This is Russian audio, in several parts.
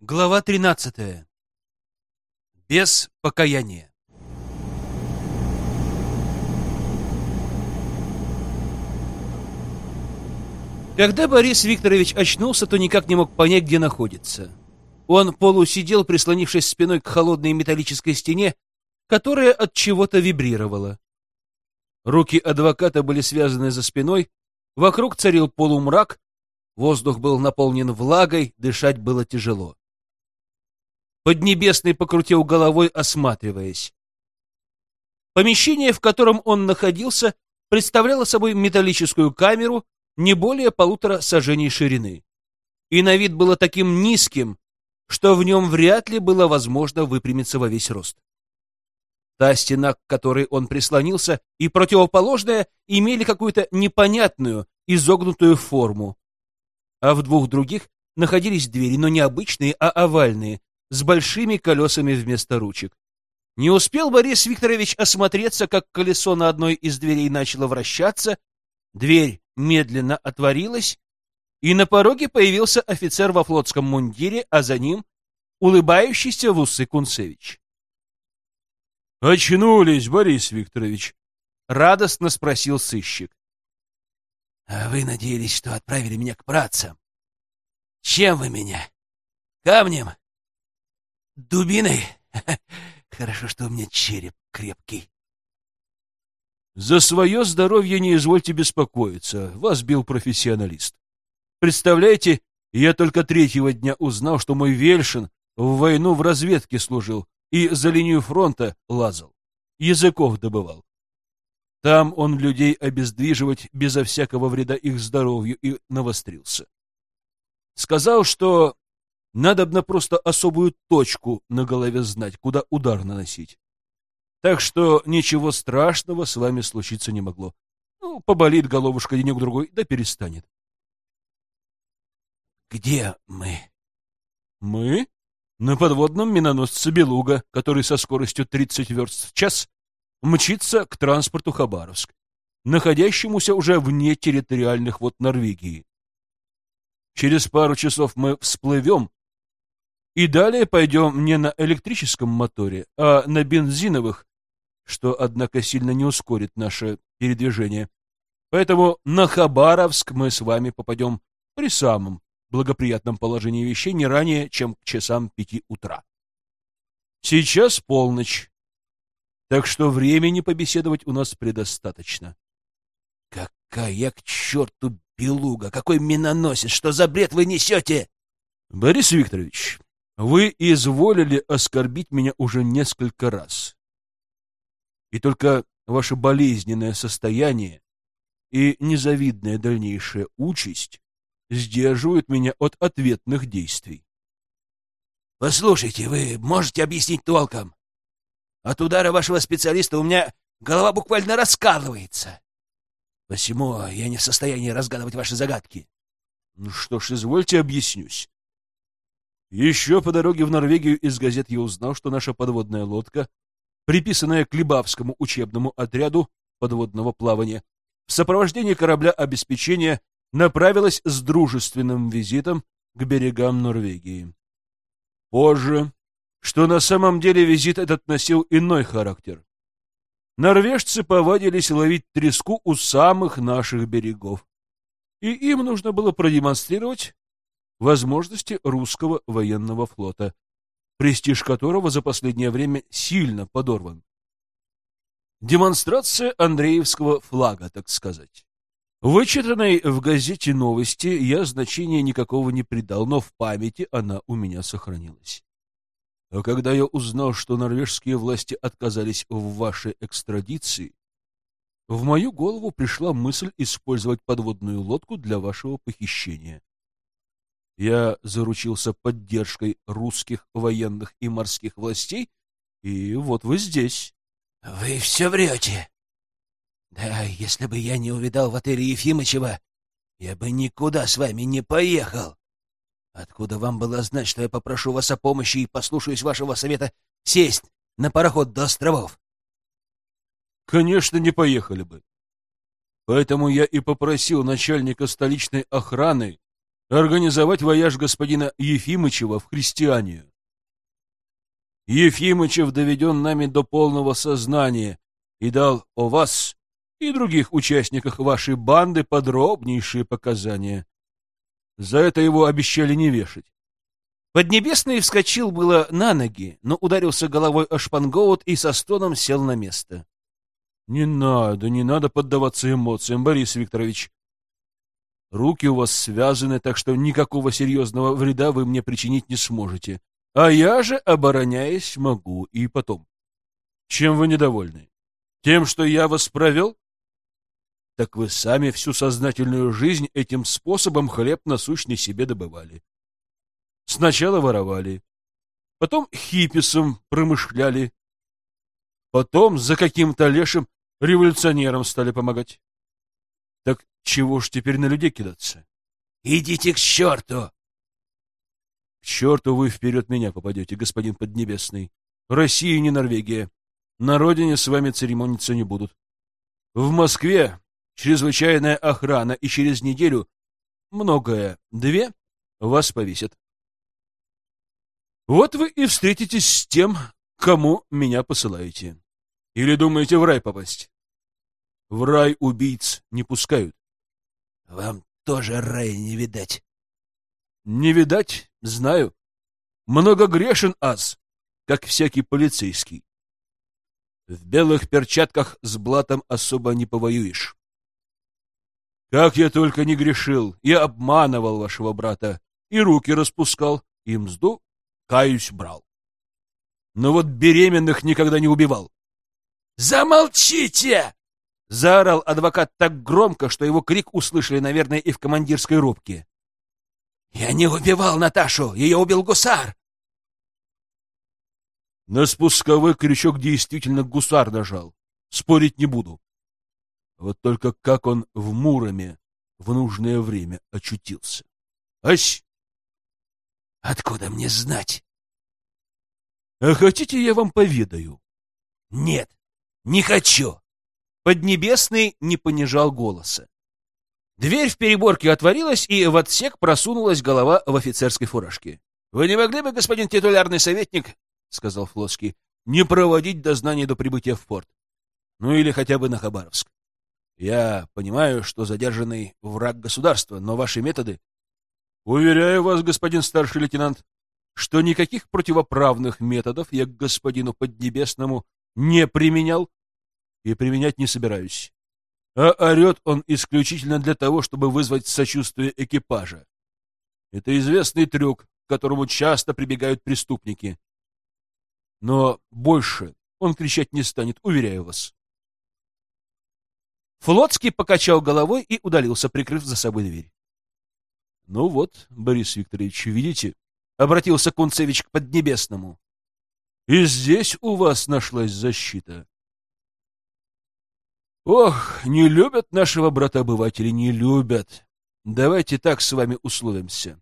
Глава 13. Без покаяния. Когда Борис Викторович очнулся, то никак не мог понять, где находится. Он полусидел, прислонившись спиной к холодной металлической стене, которая от чего-то вибрировала. Руки адвоката были связаны за спиной, вокруг царил полумрак, воздух был наполнен влагой, дышать было тяжело. Поднебесный покрутил головой, осматриваясь. Помещение, в котором он находился, представляло собой металлическую камеру не более полутора сажений ширины. И на вид было таким низким, что в нем вряд ли было возможно выпрямиться во весь рост. Та стена, к которой он прислонился, и противоположная имели какую-то непонятную, изогнутую форму. А в двух других находились двери, но не обычные, а овальные, с большими колесами вместо ручек. Не успел Борис Викторович осмотреться, как колесо на одной из дверей начало вращаться, дверь медленно отворилась, и на пороге появился офицер во флотском мундире, а за ним улыбающийся в усы Кунцевич. «Очнулись, Борис Викторович!» — радостно спросил сыщик. «А вы надеялись, что отправили меня к працам? Чем вы меня? Камнем? Дубиной? Хорошо, что у меня череп крепкий. За свое здоровье не извольте беспокоиться. Вас бил профессионалист. Представляете, я только третьего дня узнал, что мой Вельшин в войну в разведке служил и за линию фронта лазал, языков добывал. Там он людей обездвиживать безо всякого вреда их здоровью и навострился. Сказал, что надобно просто особую точку на голове знать, куда удар наносить. Так что ничего страшного с вами случиться не могло. Ну, поболит головушка денек-другой, да перестанет. «Где мы?» «Мы?» На подводном миноносце «Белуга», который со скоростью 30 верст в час мчится к транспорту Хабаровск, находящемуся уже вне территориальных вод Норвегии. Через пару часов мы всплывем и далее пойдем не на электрическом моторе, а на бензиновых, что, однако, сильно не ускорит наше передвижение. Поэтому на Хабаровск мы с вами попадем при самом благоприятном положении вещей не ранее, чем к часам пяти утра. Сейчас полночь, так что времени побеседовать у нас предостаточно. Какая к черту белуга! Какой миноносец! Что за бред вы несете? Борис Викторович, вы изволили оскорбить меня уже несколько раз. И только ваше болезненное состояние и незавидная дальнейшая участь сдерживают меня от ответных действий. Послушайте, вы можете объяснить толком? От удара вашего специалиста у меня голова буквально раскалывается. Посему я не в состоянии разгадывать ваши загадки. Ну что ж, извольте объяснюсь. Еще по дороге в Норвегию из газет я узнал, что наша подводная лодка, приписанная к Либавскому учебному отряду подводного плавания, в сопровождении корабля обеспечения направилась с дружественным визитом к берегам Норвегии. Позже, что на самом деле визит этот носил иной характер. Норвежцы повадились ловить треску у самых наших берегов, и им нужно было продемонстрировать возможности русского военного флота, престиж которого за последнее время сильно подорван. Демонстрация Андреевского флага, так сказать. Вычитанной в газете новости я значения никакого не придал, но в памяти она у меня сохранилась. А когда я узнал, что норвежские власти отказались в вашей экстрадиции, в мою голову пришла мысль использовать подводную лодку для вашего похищения. Я заручился поддержкой русских военных и морских властей, и вот вы здесь. — Вы все врете. Да, если бы я не увидал в отеле Ефимычева, я бы никуда с вами не поехал. Откуда вам было знать, что я попрошу вас о помощи и послушаюсь вашего совета сесть на пароход до островов? Конечно, не поехали бы. Поэтому я и попросил начальника столичной охраны организовать вояж господина Ефимычева в христианию. Ефимычев доведен нами до полного сознания и дал о вас и других участниках вашей банды подробнейшие показания. За это его обещали не вешать. Поднебесный вскочил было на ноги, но ударился головой о шпангоут и со стоном сел на место. — Не надо, не надо поддаваться эмоциям, Борис Викторович. Руки у вас связаны, так что никакого серьезного вреда вы мне причинить не сможете. А я же, обороняясь, могу. И потом. Чем вы недовольны? Тем, что я вас провел? Так вы сами всю сознательную жизнь этим способом хлеб насущный себе добывали. Сначала воровали, потом хиписом промышляли, потом за каким-то лешим революционером стали помогать. Так чего ж теперь на людей кидаться? Идите к черту! К черту вы вперед меня попадете, господин Поднебесный. Россия не Норвегия. На родине с вами церемониться не будут. В Москве чрезвычайная охрана, и через неделю, многое, две, вас повесят. Вот вы и встретитесь с тем, кому меня посылаете. Или думаете в рай попасть? В рай убийц не пускают. Вам тоже рая не видать. Не видать, знаю. Много грешен ас, как всякий полицейский. В белых перчатках с блатом особо не повоюешь. Как я только не грешил, я обманывал вашего брата, и руки распускал, и мзду, каюсь, брал. Но вот беременных никогда не убивал. «Замолчите!» — заорал адвокат так громко, что его крик услышали, наверное, и в командирской рубке. «Я не убивал Наташу, ее убил гусар!» На спусковой крючок действительно гусар нажал. Спорить не буду. Вот только как он в Муроме в нужное время очутился. Ась! Откуда мне знать? А хотите, я вам поведаю? Нет, не хочу. Поднебесный не понижал голоса. Дверь в переборке отворилась, и в отсек просунулась голова в офицерской фуражке. — Вы не могли бы, господин титулярный советник, — сказал Флоский, — не проводить дознание до прибытия в порт? Ну или хотя бы на Хабаровск. Я понимаю, что задержанный враг государства, но ваши методы... Уверяю вас, господин старший лейтенант, что никаких противоправных методов я к господину Поднебесному не применял и применять не собираюсь. А орет он исключительно для того, чтобы вызвать сочувствие экипажа. Это известный трюк, к которому часто прибегают преступники. Но больше он кричать не станет, уверяю вас. Флотский покачал головой и удалился, прикрыв за собой дверь. — Ну вот, Борис Викторович, видите, — обратился Кунцевич к Поднебесному. — И здесь у вас нашлась защита. Ох, не любят нашего брата-обыватели, не любят. Давайте так с вами условимся.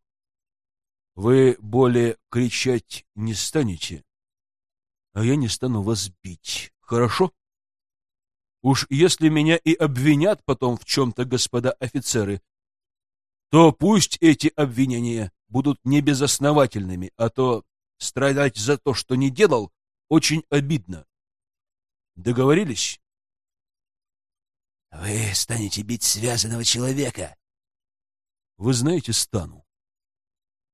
Вы более кричать не станете, а я не стану вас бить. Хорошо? Уж если меня и обвинят потом в чем-то господа офицеры, то пусть эти обвинения будут не безосновательными, а то страдать за то, что не делал, очень обидно. Договорились? Вы станете бить связанного человека. Вы знаете, стану.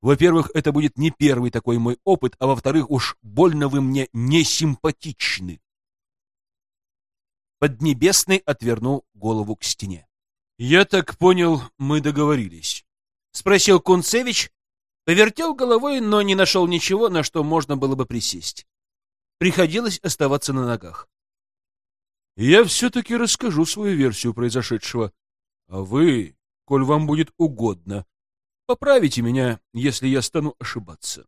Во-первых, это будет не первый такой мой опыт, а во-вторых, уж больно вы мне не симпатичны. Поднебесный отвернул голову к стене. «Я так понял, мы договорились», — спросил Кунцевич, повертел головой, но не нашел ничего, на что можно было бы присесть. Приходилось оставаться на ногах. «Я все-таки расскажу свою версию произошедшего, а вы, коль вам будет угодно, поправите меня, если я стану ошибаться.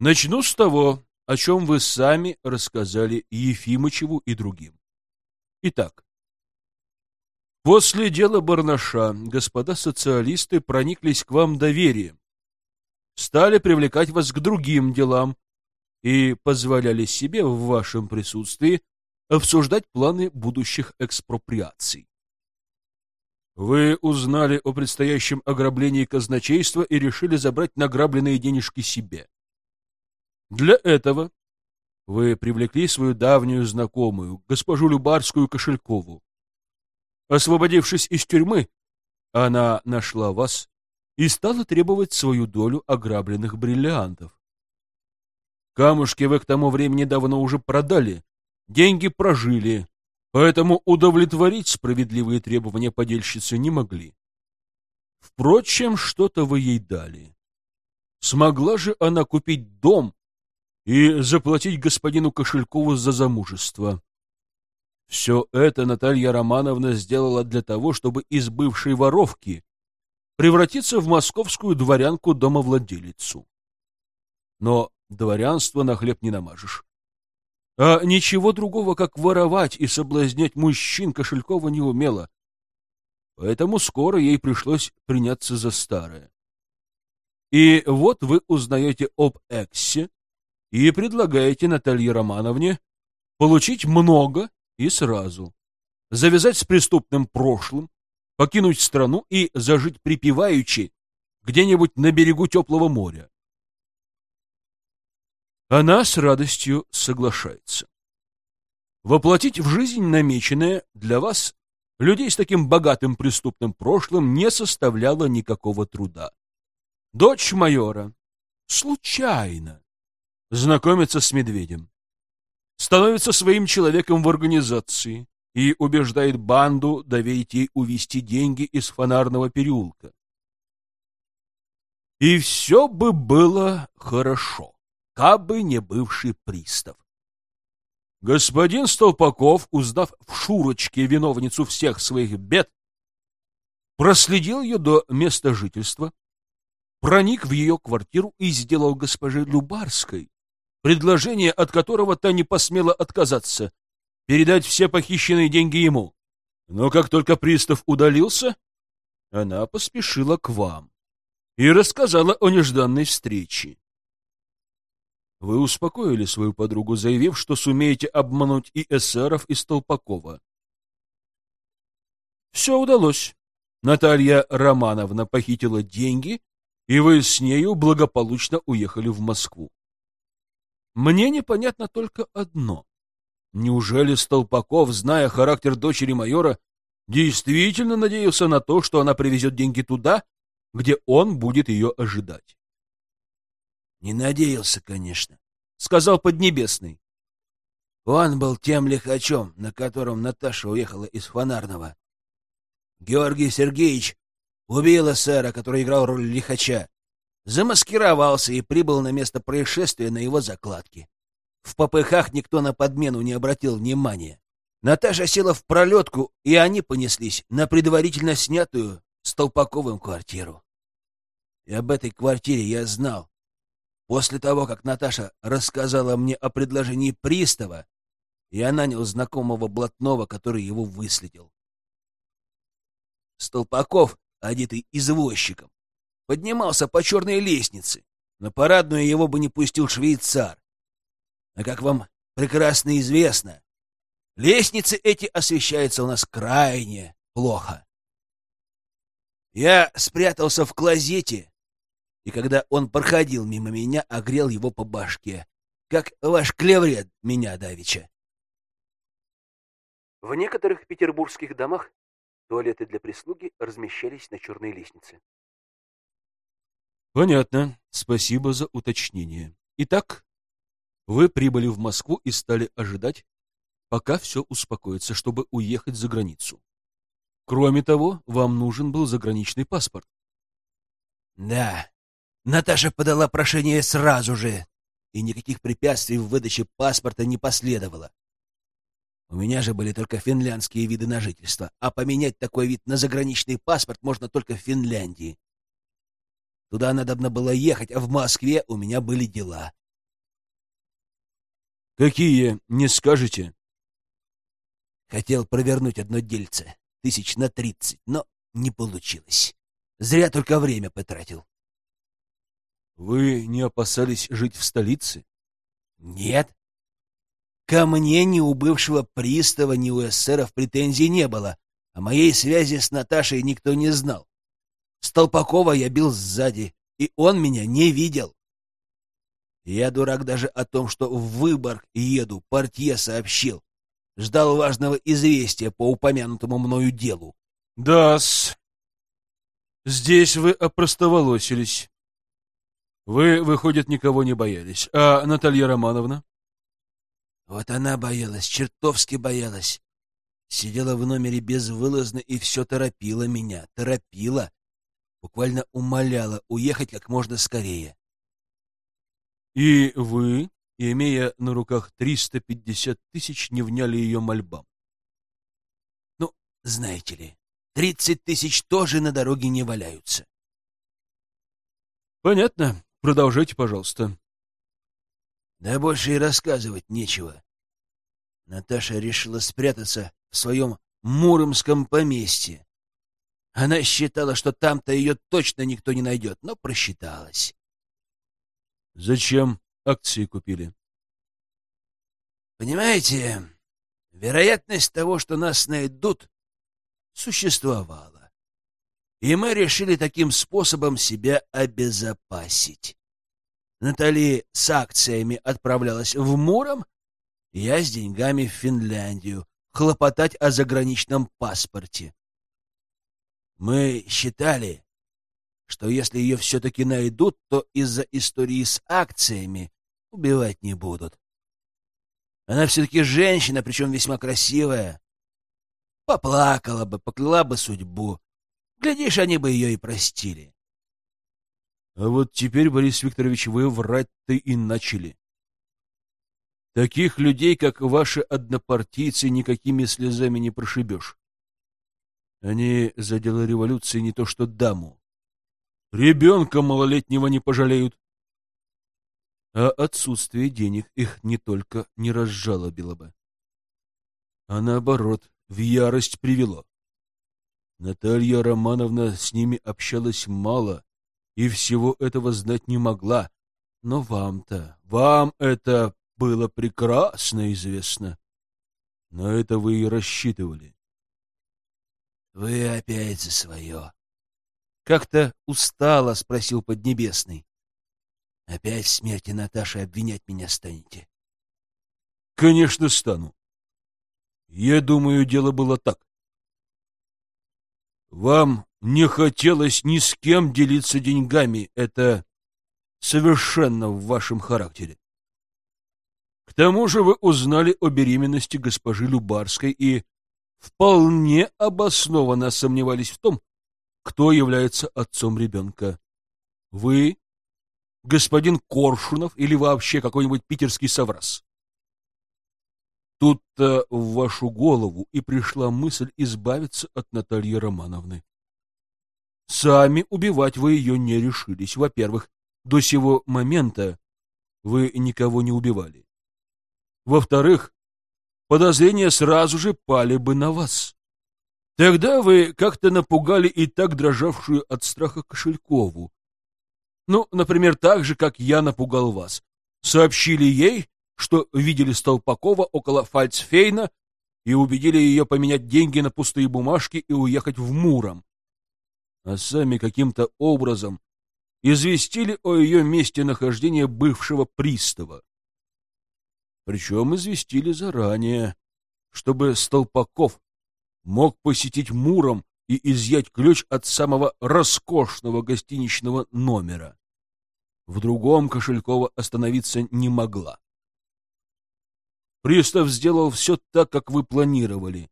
Начну с того, о чем вы сами рассказали Ефимычеву и другим. Итак, после дела Барнаша господа социалисты прониклись к вам доверием, стали привлекать вас к другим делам и позволяли себе в вашем присутствии обсуждать планы будущих экспроприаций. Вы узнали о предстоящем ограблении казначейства и решили забрать награбленные денежки себе. Для этого вы привлекли свою давнюю знакомую, госпожу Любарскую Кошелькову. Освободившись из тюрьмы, она нашла вас и стала требовать свою долю ограбленных бриллиантов. Камушки вы к тому времени давно уже продали, деньги прожили, поэтому удовлетворить справедливые требования подельщицы не могли. Впрочем, что-то вы ей дали. Смогла же она купить дом и заплатить господину Кошелькову за замужество. Все это Наталья Романовна сделала для того, чтобы из бывшей воровки превратиться в московскую дворянку-домовладелицу. Но дворянство на хлеб не намажешь. А ничего другого, как воровать и соблазнять мужчин, Кошелькова не умела. Поэтому скоро ей пришлось приняться за старое. И вот вы узнаете об Эксе и предлагаете Наталье Романовне получить много и сразу, завязать с преступным прошлым, покинуть страну и зажить припеваючи где-нибудь на берегу теплого моря. Она с радостью соглашается. Воплотить в жизнь намеченное для вас, людей с таким богатым преступным прошлым, не составляло никакого труда. Дочь майора случайно знакомится с медведем, становится своим человеком в организации и убеждает банду доверить ей увести деньги из фонарного переулка. И все бы было хорошо кабы не бывший пристав. Господин Столпаков, узнав в Шурочке виновницу всех своих бед, проследил ее до места жительства, проник в ее квартиру и сделал госпоже Любарской предложение, от которого та не посмела отказаться, передать все похищенные деньги ему. Но как только пристав удалился, она поспешила к вам и рассказала о нежданной встрече. Вы успокоили свою подругу, заявив, что сумеете обмануть и эсеров, и Столпакова. Все удалось. Наталья Романовна похитила деньги, и вы с нею благополучно уехали в Москву. Мне непонятно только одно. Неужели Столпаков, зная характер дочери майора, действительно надеялся на то, что она привезет деньги туда, где он будет ее ожидать? Не надеялся, конечно, — сказал Поднебесный. Он был тем лихачом, на котором Наташа уехала из Фонарного. Георгий Сергеевич убил сэра, который играл роль лихача, замаскировался и прибыл на место происшествия на его закладке. В попыхах никто на подмену не обратил внимания. Наташа села в пролетку, и они понеслись на предварительно снятую Столпаковым квартиру. И об этой квартире я знал, После того, как Наташа рассказала мне о предложении пристава, я нанял знакомого блатного, который его выследил. Столпаков, одетый извозчиком, поднимался по черной лестнице. На парадную его бы не пустил швейцар. А как вам прекрасно известно, лестницы эти освещаются у нас крайне плохо. Я спрятался в клозете и когда он проходил мимо меня, огрел его по башке, как ваш клеврет меня давеча. В некоторых петербургских домах туалеты для прислуги размещались на черной лестнице. Понятно. Спасибо за уточнение. Итак, вы прибыли в Москву и стали ожидать, пока все успокоится, чтобы уехать за границу. Кроме того, вам нужен был заграничный паспорт. Да, Наташа подала прошение сразу же, и никаких препятствий в выдаче паспорта не последовало. У меня же были только финляндские виды на жительство, а поменять такой вид на заграничный паспорт можно только в Финляндии. Туда надо было ехать, а в Москве у меня были дела. Какие, не скажете? Хотел провернуть одно дельце, тысяч на тридцать, но не получилось. Зря только время потратил. Вы не опасались жить в столице? Нет. Ко мне ни у бывшего пристава, ни у эсеров претензий не было. О моей связи с Наташей никто не знал. Столпакова я бил сзади, и он меня не видел. Я дурак даже о том, что в Выборг еду, портье сообщил. Ждал важного известия по упомянутому мною делу. Да-с. Здесь вы опростоволосились. Вы, выходит, никого не боялись. А Наталья Романовна? Вот она боялась, чертовски боялась. Сидела в номере безвылазно и все торопила меня, торопила. Буквально умоляла уехать как можно скорее. И вы, имея на руках 350 тысяч, не вняли ее мольбам? Ну, знаете ли, 30 тысяч тоже на дороге не валяются. Понятно. Продолжайте, пожалуйста. Да больше и рассказывать нечего. Наташа решила спрятаться в своем муромском поместье. Она считала, что там-то ее точно никто не найдет, но просчиталась. Зачем акции купили? Понимаете, вероятность того, что нас найдут, существовала. И мы решили таким способом себя обезопасить. Натали с акциями отправлялась в Муром, я с деньгами в Финляндию, хлопотать о заграничном паспорте. Мы считали, что если ее все-таки найдут, то из-за истории с акциями убивать не будут. Она все-таки женщина, причем весьма красивая. Поплакала бы, покляла бы судьбу. Глядишь, они бы ее и простили. А вот теперь, Борис Викторович, вы врать-то и начали. Таких людей, как ваши однопартийцы, никакими слезами не прошибешь. Они за дело революции не то что даму. Ребенка малолетнего не пожалеют. А отсутствие денег их не только не разжалобило бы, а наоборот, в ярость привело. Наталья Романовна с ними общалась мало и всего этого знать не могла, но вам-то, вам это было прекрасно известно. На это вы и рассчитывали. Вы опять за свое. Как-то устало спросил Поднебесный. Опять в смерти Наташи обвинять меня станете? Конечно, стану. Я думаю, дело было так. Вам не хотелось ни с кем делиться деньгами. Это совершенно в вашем характере. К тому же вы узнали о беременности госпожи Любарской и вполне обоснованно сомневались в том, кто является отцом ребенка. Вы, господин Коршунов или вообще какой-нибудь питерский соврас. Тут-то в вашу голову и пришла мысль избавиться от Натальи Романовны. Сами убивать вы ее не решились. Во-первых, до сего момента вы никого не убивали. Во-вторых, подозрения сразу же пали бы на вас. Тогда вы как-то напугали и так дрожавшую от страха Кошелькову. Ну, например, так же, как я напугал вас. Сообщили ей, что видели Столпакова около Фальцфейна и убедили ее поменять деньги на пустые бумажки и уехать в Муром. А сами каким-то образом известили о ее месте нахождения бывшего пристава. Причем известили заранее, чтобы Столпаков мог посетить Муром и изъять ключ от самого роскошного гостиничного номера. В другом Кошелькова остановиться не могла. Пристав сделал все так, как вы планировали.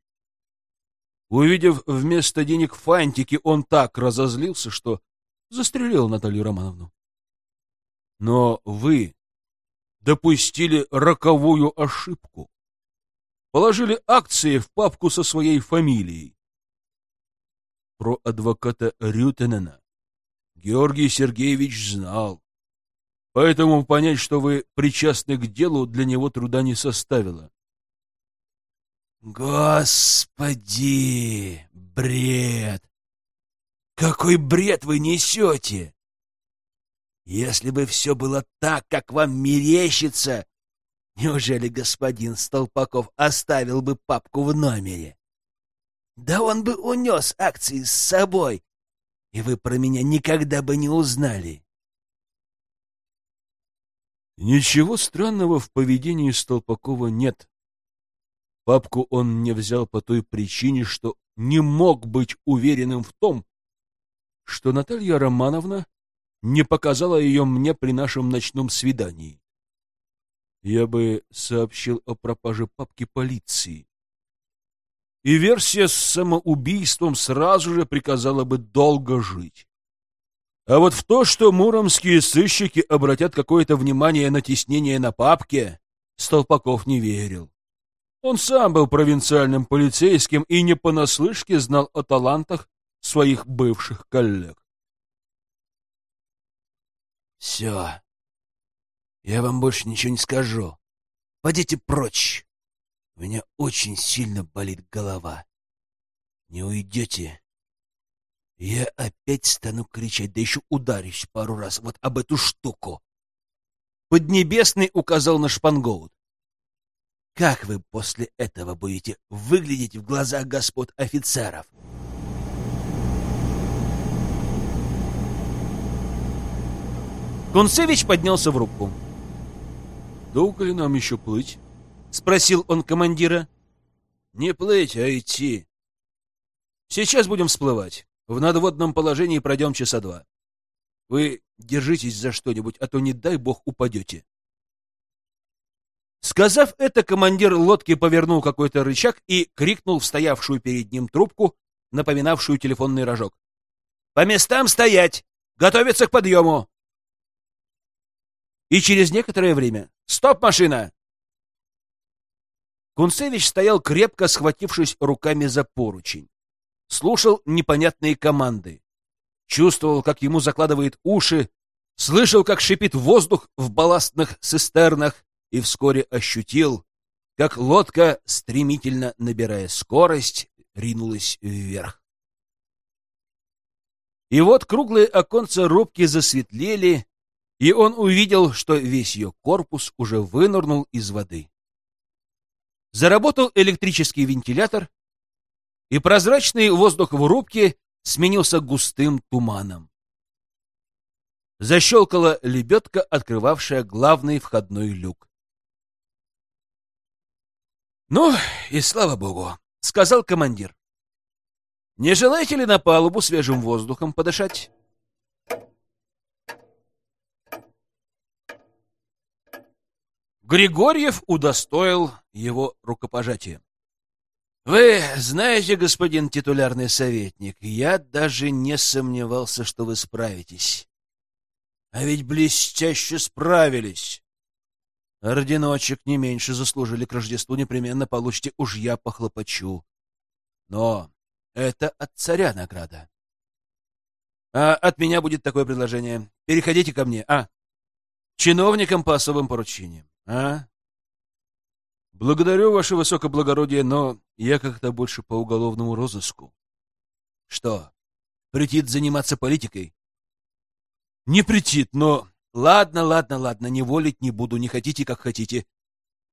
Увидев вместо денег фантики, он так разозлился, что застрелил Наталью Романовну. Но вы допустили роковую ошибку. Положили акции в папку со своей фамилией. Про адвоката Рютенена Георгий Сергеевич знал. Поэтому понять, что вы причастны к делу, для него труда не составило. Господи, бред! Какой бред вы несете? Если бы все было так, как вам мерещится, неужели господин Столпаков оставил бы папку в номере? Да он бы унес акции с собой, и вы про меня никогда бы не узнали. Ничего странного в поведении Столпакова нет. Папку он не взял по той причине, что не мог быть уверенным в том, что Наталья Романовна не показала ее мне при нашем ночном свидании. Я бы сообщил о пропаже папки полиции. И версия с самоубийством сразу же приказала бы долго жить. А вот в то, что муромские сыщики обратят какое-то внимание на теснение на папке, Столпаков не верил. Он сам был провинциальным полицейским и не понаслышке знал о талантах своих бывших коллег. «Все. Я вам больше ничего не скажу. Пойдите прочь. У меня очень сильно болит голова. Не уйдете, я опять стану кричать, да еще ударюсь пару раз вот об эту штуку. Поднебесный указал на шпангоут. Как вы после этого будете выглядеть в глазах господ офицеров? Кунцевич поднялся в рубку. «Долго ли нам еще плыть?» — спросил он командира. «Не плыть, а идти. Сейчас будем всплывать. В надводном положении пройдем часа два. Вы держитесь за что-нибудь, а то, не дай бог, упадете. Сказав это, командир лодки повернул какой-то рычаг и крикнул в стоявшую перед ним трубку, напоминавшую телефонный рожок. «По местам стоять! Готовиться к подъему!» И через некоторое время «Стоп, машина!» Кунцевич стоял крепко схватившись руками за поручень слушал непонятные команды, чувствовал, как ему закладывает уши, слышал, как шипит воздух в балластных цистернах и вскоре ощутил, как лодка, стремительно набирая скорость, ринулась вверх. И вот круглые оконца рубки засветлели, и он увидел, что весь ее корпус уже вынырнул из воды. Заработал электрический вентилятор, и прозрачный воздух в рубке сменился густым туманом. Защелкала лебедка, открывавшая главный входной люк. «Ну, и слава богу», — сказал командир. «Не желаете ли на палубу свежим воздухом подышать?» Григорьев удостоил его рукопожатия. Вы знаете, господин титулярный советник, я даже не сомневался, что вы справитесь. А ведь блестяще справились. Орденочек не меньше заслужили к Рождеству, непременно получите, уж я похлопочу. Но это от царя награда. А от меня будет такое предложение. Переходите ко мне, а? Чиновникам по особым поручениям, а? Благодарю, ваше высокоблагородие, но я как-то больше по уголовному розыску. Что, претит заниматься политикой? Не претит, но... Ладно, ладно, ладно, не волить не буду, не хотите, как хотите.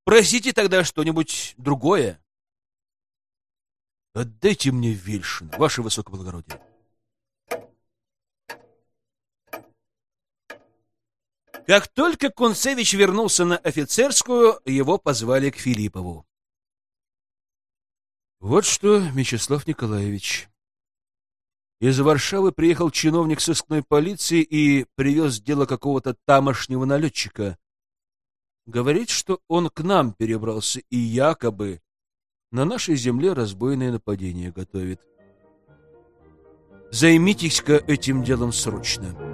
Просите тогда что-нибудь другое. Отдайте мне Вильшина, ваше высокоблагородие. Как только Кунцевич вернулся на офицерскую, его позвали к Филиппову. Вот что, Мячеслав Николаевич. Из Варшавы приехал чиновник сыскной полиции и привез дело какого-то тамошнего налетчика. Говорит, что он к нам перебрался и якобы на нашей земле разбойное нападение готовит. Займитесь-ка этим делом срочно.